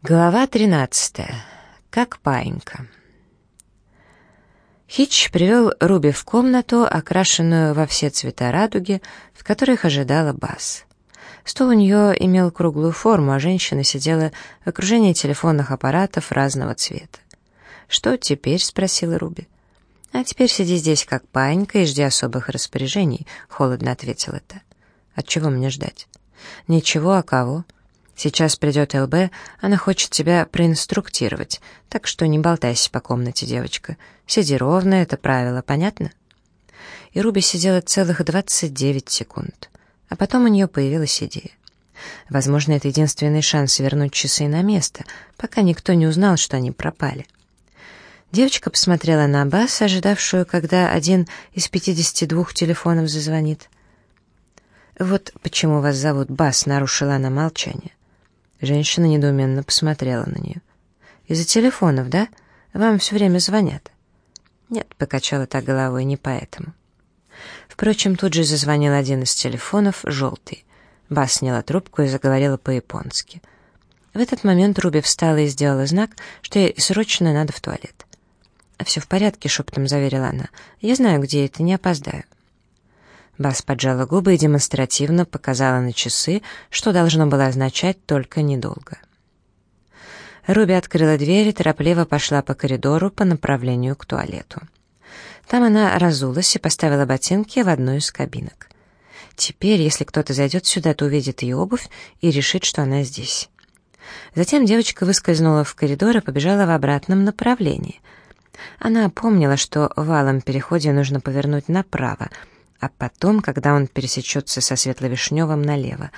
Глава 13. Как паинька. Хитч привел Руби в комнату, окрашенную во все цвета радуги, в которых ожидала Бас. Стол у нее имел круглую форму, а женщина сидела в окружении телефонных аппаратов разного цвета. «Что теперь?» — спросила Руби. «А теперь сиди здесь как паинька и жди особых распоряжений», — холодно ответила та. «От чего мне ждать?» «Ничего, а кого?» Сейчас придет ЛБ, она хочет тебя проинструктировать, так что не болтайся по комнате, девочка. Сиди ровно, это правило, понятно?» И Руби сидела целых 29 секунд. А потом у нее появилась идея. Возможно, это единственный шанс вернуть часы на место, пока никто не узнал, что они пропали. Девочка посмотрела на Бас, ожидавшую, когда один из 52 телефонов зазвонит. «Вот почему вас зовут Бас», — нарушила она молчание. Женщина недоуменно посмотрела на нее. «Из-за телефонов, да? Вам все время звонят?» «Нет», — покачала так головой, — «не поэтому». Впрочем, тут же зазвонил один из телефонов, желтый. Бас сняла трубку и заговорила по-японски. В этот момент Руби встала и сделала знак, что ей срочно надо в туалет. «Все в порядке», — шепотом заверила она. «Я знаю, где это, не опоздаю». Бас поджала губы и демонстративно показала на часы, что должно было означать только недолго. Руби открыла дверь и торопливо пошла по коридору по направлению к туалету. Там она разулась и поставила ботинки в одну из кабинок. Теперь, если кто-то зайдет сюда, то увидит ее обувь и решит, что она здесь. Затем девочка выскользнула в коридор и побежала в обратном направлении. Она помнила, что в валом переходе нужно повернуть направо — а потом, когда он пересечется со светло-вишневым налево.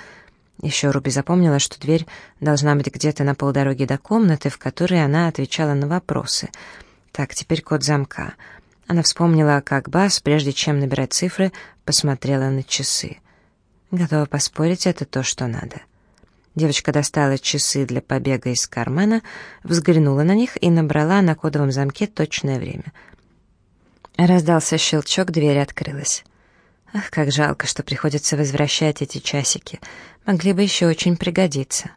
Еще Руби запомнила, что дверь должна быть где-то на полдороги до комнаты, в которой она отвечала на вопросы. Так, теперь код замка. Она вспомнила, как Бас, прежде чем набирать цифры, посмотрела на часы. Готова поспорить, это то, что надо. Девочка достала часы для побега из кармана, взглянула на них и набрала на кодовом замке точное время. Раздался щелчок, дверь открылась. Ах, как жалко, что приходится возвращать эти часики. Могли бы еще очень пригодиться.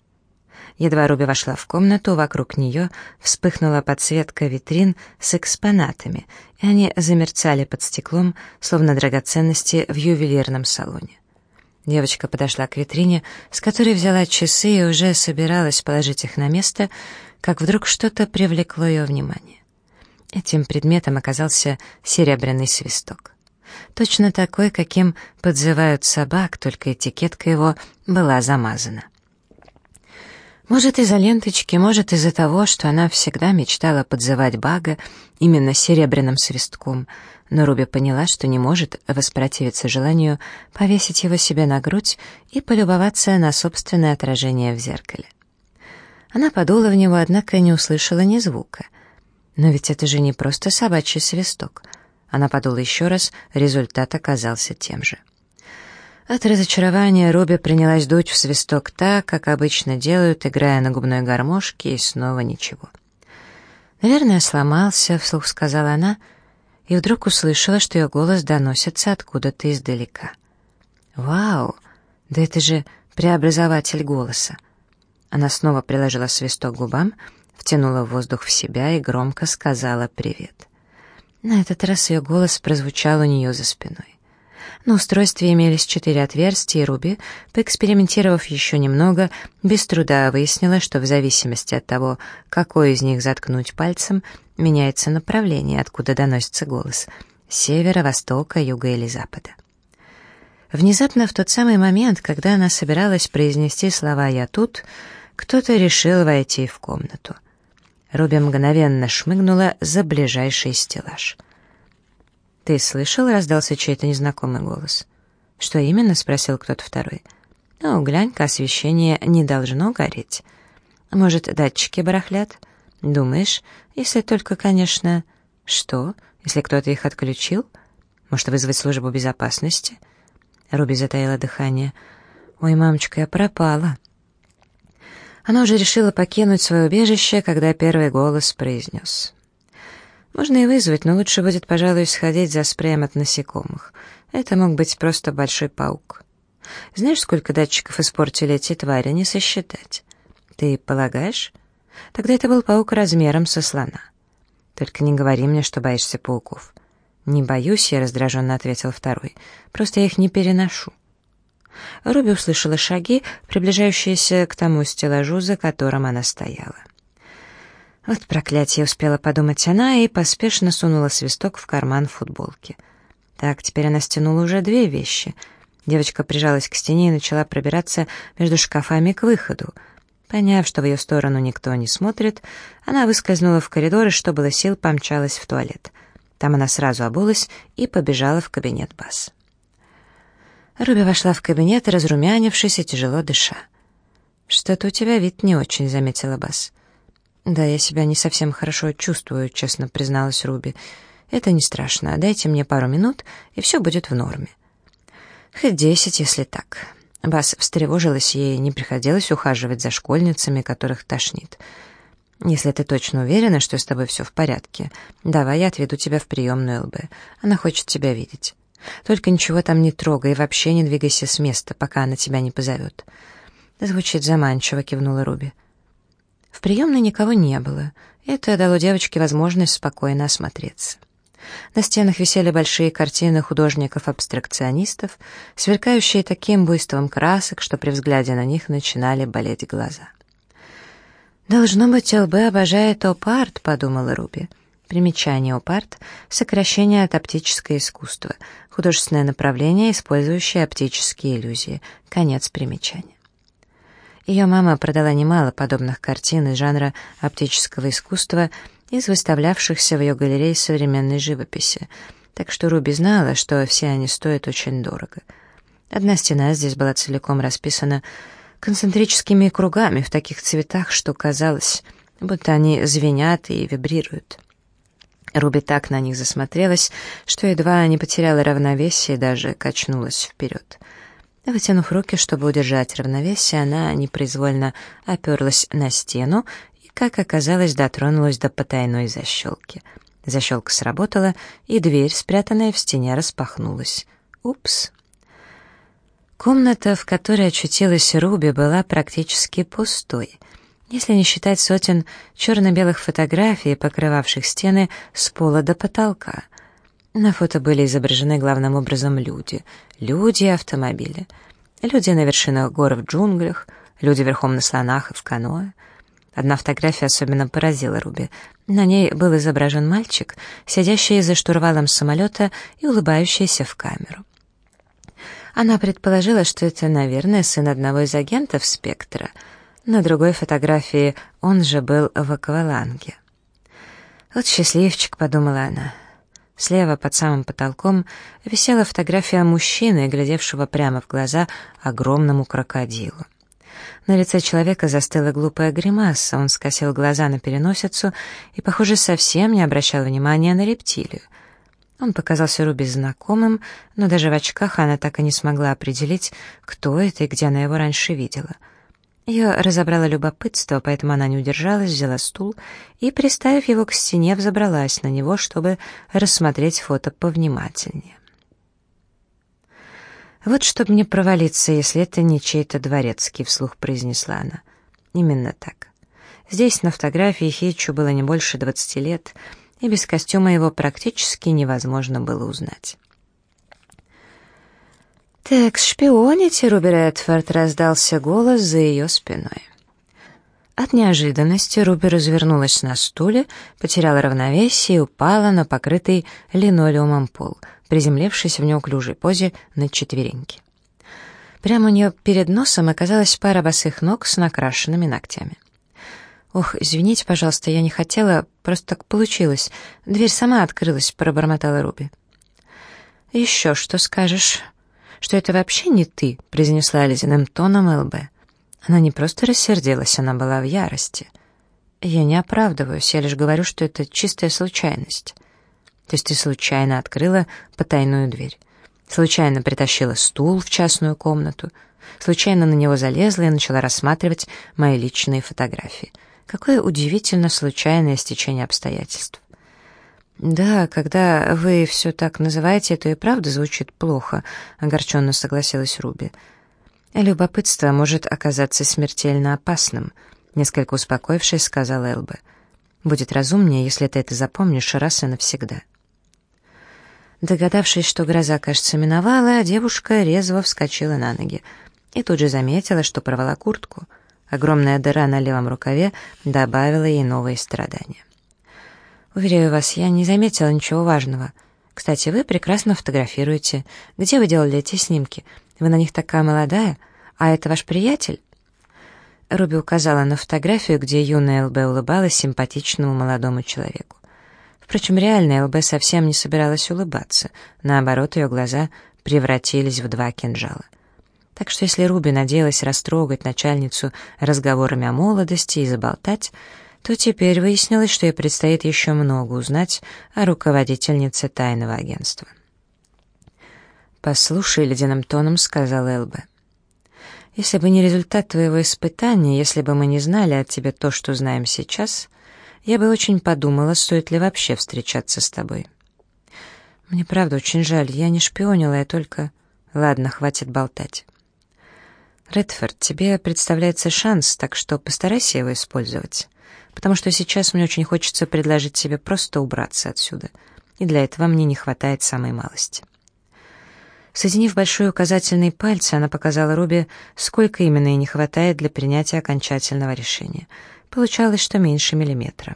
Едва Руби вошла в комнату, вокруг нее вспыхнула подсветка витрин с экспонатами, и они замерцали под стеклом, словно драгоценности в ювелирном салоне. Девочка подошла к витрине, с которой взяла часы и уже собиралась положить их на место, как вдруг что-то привлекло ее внимание. Этим предметом оказался серебряный свисток точно такой, каким подзывают собак, только этикетка его была замазана. Может, из-за ленточки, может, из-за того, что она всегда мечтала подзывать Бага именно серебряным свистком, но Руби поняла, что не может воспротивиться желанию повесить его себе на грудь и полюбоваться на собственное отражение в зеркале. Она подула в него, однако не услышала ни звука. Но ведь это же не просто собачий свисток — она подула еще раз, результат оказался тем же. От разочарования Руби принялась дуть в свисток так, как обычно делают, играя на губной гармошке, и снова ничего. «Наверное, сломался», — вслух сказала она, и вдруг услышала, что ее голос доносится откуда-то издалека. «Вау! Да это же преобразователь голоса!» Она снова приложила свисток к губам, втянула воздух в себя и громко сказала «привет». На этот раз ее голос прозвучал у нее за спиной. На устройстве имелись четыре отверстия, и Руби, поэкспериментировав еще немного, без труда выяснила, что в зависимости от того, какой из них заткнуть пальцем, меняется направление, откуда доносится голос — севера, востока, юга или запада. Внезапно, в тот самый момент, когда она собиралась произнести слова «я тут», кто-то решил войти в комнату. Руби мгновенно шмыгнула за ближайший стеллаж. «Ты слышал?» — раздался чей-то незнакомый голос. «Что именно?» — спросил кто-то второй. «Ну, глянь-ка, освещение не должно гореть. Может, датчики барахлят? Думаешь? Если только, конечно...» «Что? Если кто-то их отключил? Может, вызвать службу безопасности?» Руби затаила дыхание. «Ой, мамочка, я пропала!» Она уже решила покинуть свое убежище, когда первый голос произнес. «Можно и вызвать, но лучше будет, пожалуй, сходить за спреем от насекомых. Это мог быть просто большой паук. Знаешь, сколько датчиков испортили эти твари, не сосчитать. Ты полагаешь? Тогда это был паук размером со слона. Только не говори мне, что боишься пауков. «Не боюсь я», — раздраженно ответил второй. «Просто я их не переношу». Руби услышала шаги, приближающиеся к тому стеллажу, за которым она стояла. Вот проклятие, успела подумать она и поспешно сунула свисток в карман футболки. Так, теперь она стянула уже две вещи. Девочка прижалась к стене и начала пробираться между шкафами к выходу. Поняв, что в ее сторону никто не смотрит, она выскользнула в коридор и, что было сил, помчалась в туалет. Там она сразу обулась и побежала в кабинет Бас. Руби вошла в кабинет, разрумянившись и тяжело дыша. «Что-то у тебя вид не очень», — заметила Бас. «Да, я себя не совсем хорошо чувствую», — честно призналась Руби. «Это не страшно. Дайте мне пару минут, и все будет в норме». «Хоть десять, если так». Бас встревожилась, ей не приходилось ухаживать за школьницами, которых тошнит. «Если ты точно уверена, что с тобой все в порядке, давай я отведу тебя в приемную ЛБ. Она хочет тебя видеть». Только ничего там не трогай и вообще не двигайся с места, пока она тебя не позовет». «Звучит заманчиво», — кивнула Руби. В приемной никого не было. Это дало девочке возможность спокойно осмотреться. На стенах висели большие картины художников-абстракционистов, сверкающие таким буйством красок, что при взгляде на них начинали болеть глаза. «Должно быть, ЛБ обожает оп-арт», — подумала Руби. Примечание ОПАРТ — сокращение от оптическое искусство, художественное направление, использующее оптические иллюзии. Конец примечания. Ее мама продала немало подобных картин из жанра оптического искусства из выставлявшихся в ее галерее современной живописи, так что Руби знала, что все они стоят очень дорого. Одна стена здесь была целиком расписана концентрическими кругами в таких цветах, что казалось, будто они звенят и вибрируют. Руби так на них засмотрелась, что едва не потеряла равновесие и даже качнулась вперед. Вытянув руки, чтобы удержать равновесие, она непроизвольно оперлась на стену и, как оказалось, дотронулась до потайной защелки. Защелка сработала, и дверь, спрятанная в стене, распахнулась. Упс! Комната, в которой очутилась Руби, была практически пустой — если не считать сотен черно-белых фотографий, покрывавших стены с пола до потолка. На фото были изображены главным образом люди. Люди и автомобили. Люди на вершинах гор в джунглях, люди верхом на слонах и в каноэ. Одна фотография особенно поразила Руби. На ней был изображен мальчик, сидящий за штурвалом самолета и улыбающийся в камеру. Она предположила, что это, наверное, сын одного из агентов «Спектра», на другой фотографии он же был в акваланге. «Вот счастливчик», — подумала она. Слева, под самым потолком, висела фотография мужчины, глядевшего прямо в глаза огромному крокодилу. На лице человека застыла глупая гримаса, он скосил глаза на переносицу и, похоже, совсем не обращал внимания на рептилию. Он показался Руби знакомым, но даже в очках она так и не смогла определить, кто это и где она его раньше видела — ее разобрало любопытство, поэтому она не удержалась, взяла стул и, приставив его к стене, взобралась на него, чтобы рассмотреть фото повнимательнее. «Вот чтобы мне провалиться, если это не чей-то дворецкий», — вслух произнесла она. «Именно так. Здесь на фотографии Хитчу было не больше двадцати лет, и без костюма его практически невозможно было узнать». «Так, шпионите, Руби Редфорд!» — раздался голос за ее спиной. От неожиданности Руби развернулась на стуле, потеряла равновесие и упала на покрытый линолеумом пол, приземлившись в неуклюжей позе на четвереньки. Прямо у нее перед носом оказалась пара босых ног с накрашенными ногтями. «Ох, извините, пожалуйста, я не хотела, просто так получилось. Дверь сама открылась», — пробормотала Руби. «Еще что скажешь?» Что это вообще не ты», — произнесла ледяным тоном ЛБ. Она не просто рассердилась, она была в ярости. «Я не оправдываюсь, я лишь говорю, что это чистая случайность». «То есть ты случайно открыла потайную дверь?» Случайно притащила стул в частную комнату, случайно на него залезла и начала рассматривать мои личные фотографии. Какое удивительно случайное стечение обстоятельств. «Да, когда вы все так называете, это и правда звучит плохо», — огорченно согласилась Руби. «Любопытство может оказаться смертельно опасным. Несколько успокоившись, сказала Элбе. «Будет разумнее, если ты это запомнишь раз и навсегда». Догадавшись, что гроза, кажется, миновала, девушка резво вскочила на ноги и тут же заметила, что порвала куртку. Огромная дыра на левом рукаве добавила ей новые страдания. «Уверяю вас, я не заметила ничего важного. Кстати, вы прекрасно фотографируете. Где вы делали эти снимки? Вы на них такая молодая. А это ваш приятель?» Руби указала на фотографию, где юная ЛБ улыбалась симпатичному молодому человеку. Впрочем, реальная ЛБ совсем не собиралась улыбаться. Наоборот, ее глаза превратились в два кинжала. Так что если Руби надеялась растрогать начальницу разговорами о молодости и заболтать, то теперь выяснилось, что ей предстоит еще много узнать о руководительнице тайного агентства. «Послушай», — ледяным тоном сказал Элбе, — «если бы не результат твоего испытания, если бы мы не знали от тебя то, что знаем сейчас, я бы очень подумала, стоит ли вообще встречаться с тобой». «Мне правда очень жаль, я не шпионила, я только...» «Ладно, хватит болтать». «Редфорд, тебе представляется шанс, так что постарайся его использовать» потому что сейчас мне очень хочется предложить тебе просто убраться отсюда, и для этого мне не хватает самой малости. Соединив большой указательный пальцы, она показала Руби, сколько именно ей не хватает для принятия окончательного решения. Получалось, что меньше миллиметра.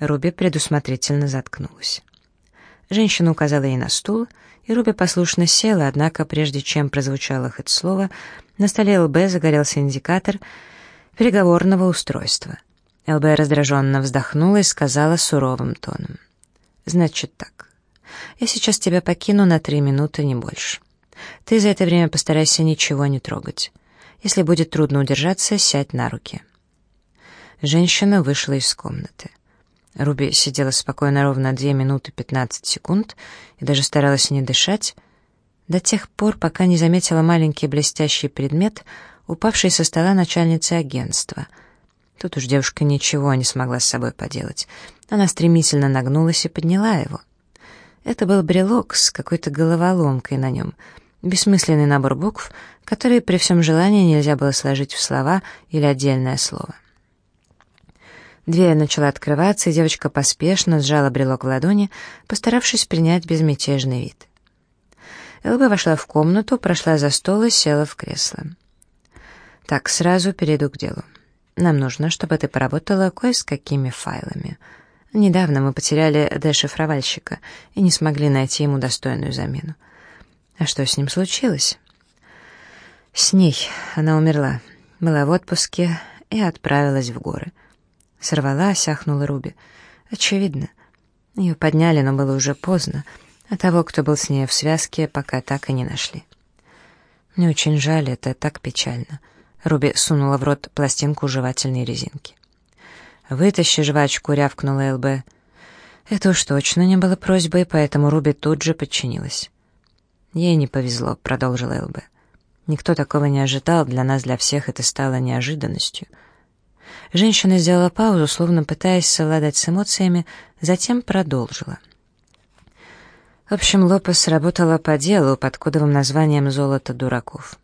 Руби предусмотрительно заткнулась. Женщина указала ей на стул, и Руби послушно села, однако, прежде чем прозвучало хоть слово, на столе ЛБ загорелся индикатор переговорного устройства — ЛБ раздраженно вздохнула и сказала суровым тоном. «Значит так. Я сейчас тебя покину на три минуты, не больше. Ты за это время постарайся ничего не трогать. Если будет трудно удержаться, сядь на руки». Женщина вышла из комнаты. Руби сидела спокойно ровно две минуты пятнадцать секунд и даже старалась не дышать, до тех пор, пока не заметила маленький блестящий предмет, упавший со стола начальницы агентства — Тут уж девушка ничего не смогла с собой поделать. Она стремительно нагнулась и подняла его. Это был брелок с какой-то головоломкой на нем, бессмысленный набор букв, которые при всем желании нельзя было сложить в слова или отдельное слово. Дверь начала открываться, и девочка поспешно сжала брелок в ладони, постаравшись принять безмятежный вид. Элба вошла в комнату, прошла за стол и села в кресло. «Так, сразу перейду к делу. Нам нужно, чтобы ты поработала кое с какими файлами. Недавно мы потеряли дешифровальщика и не смогли найти ему достойную замену. А что с ним случилось? С ней она умерла, была в отпуске и отправилась в горы. Сорвалась, ахнула Руби. Очевидно. Ее подняли, но было уже поздно, а того, кто был с ней в связке, пока так и не нашли. Мне очень жаль, это так печально. Руби сунула в рот пластинку жевательной резинки. «Вытащи жвачку», — рявкнула ЛБ. Это уж точно не было просьбой, поэтому Руби тут же подчинилась. «Ей не повезло», — продолжила ЛБ. «Никто такого не ожидал, для нас, для всех это стало неожиданностью». Женщина сделала паузу, словно пытаясь совладать с эмоциями, затем продолжила. В общем, Лопес работала по делу под кодовым названием «Золото дураков».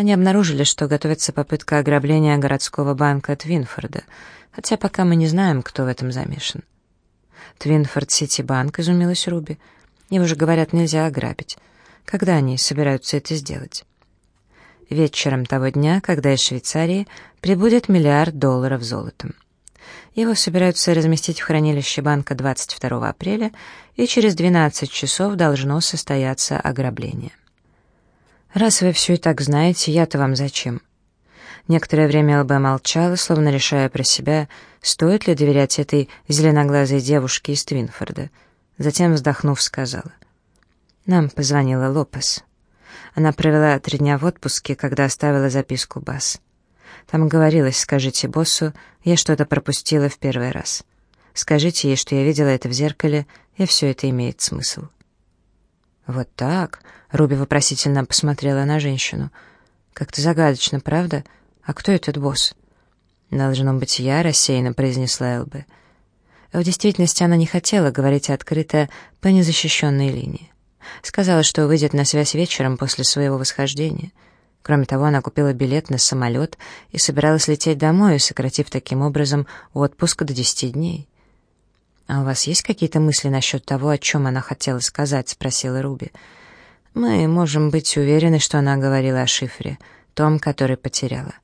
Они обнаружили, что готовится попытка ограбления городского банка Твинфорда, хотя пока мы не знаем, кто в этом замешан. Твинфорд Сити Банк, изумилась Руби. Его же, говорят, нельзя ограбить. Когда они собираются это сделать? Вечером того дня, когда из Швейцарии прибудет миллиард долларов золотом. Его собираются разместить в хранилище банка 22 апреля, и через 12 часов должно состояться ограбление. «Раз вы все и так знаете, я-то вам зачем?» Некоторое время ЛБ молчала, словно решая про себя, стоит ли доверять этой зеленоглазой девушке из Твинфорда. Затем, вздохнув, сказала. «Нам позвонила Лопес. Она провела три дня в отпуске, когда оставила записку Бас. Там говорилось, скажите боссу, я что-то пропустила в первый раз. Скажите ей, что я видела это в зеркале, и все это имеет смысл». «Вот так?» — Руби вопросительно посмотрела на женщину. «Как-то загадочно, правда? А кто этот босс?» «Должно быть я», — рассеянно произнесла Элбе. В действительности она не хотела говорить открыто по незащищенной линии. Сказала, что выйдет на связь вечером после своего восхождения. Кроме того, она купила билет на самолет и собиралась лететь домой, сократив таким образом отпуск до десяти дней. «А у вас есть какие-то мысли насчет того, о чем она хотела сказать?» — спросила Руби. «Мы можем быть уверены, что она говорила о шифре, том, который потеряла.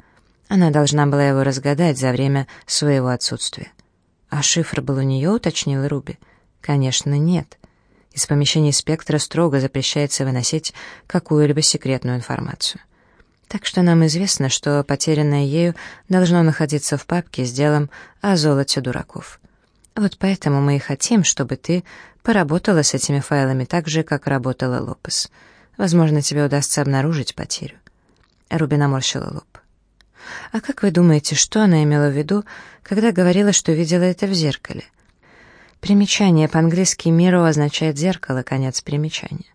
Она должна была его разгадать за время своего отсутствия». «А шифр был у нее?» — уточнила Руби. «Конечно, нет. Из помещений спектра строго запрещается выносить какую-либо секретную информацию. Так что нам известно, что потерянное ею должно находиться в папке с делом о золоте дураков». Вот поэтому мы и хотим, чтобы ты поработала с этими файлами так же, как работала Лопес. Возможно, тебе удастся обнаружить потерю». Руби наморщила лоб. «А как вы думаете, что она имела в виду, когда говорила, что видела это в зеркале?» Примечание по-английски «миру» означает «зеркало», конец примечания.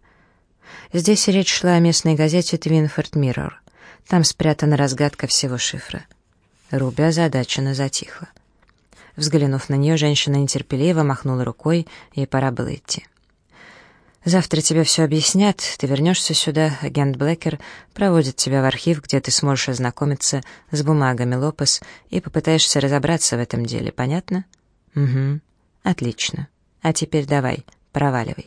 Здесь речь шла о местной газете «Твинфорд Миррор». Там спрятана разгадка всего шифра. Руби озадаченно затихла. Взглянув на нее, женщина нетерпеливо махнула рукой, ей пора было идти. «Завтра тебе все объяснят, ты вернешься сюда, агент Блэкер проводит тебя в архив, где ты сможешь ознакомиться с бумагами Лопес и попытаешься разобраться в этом деле, понятно?» «Угу, отлично. А теперь давай, проваливай».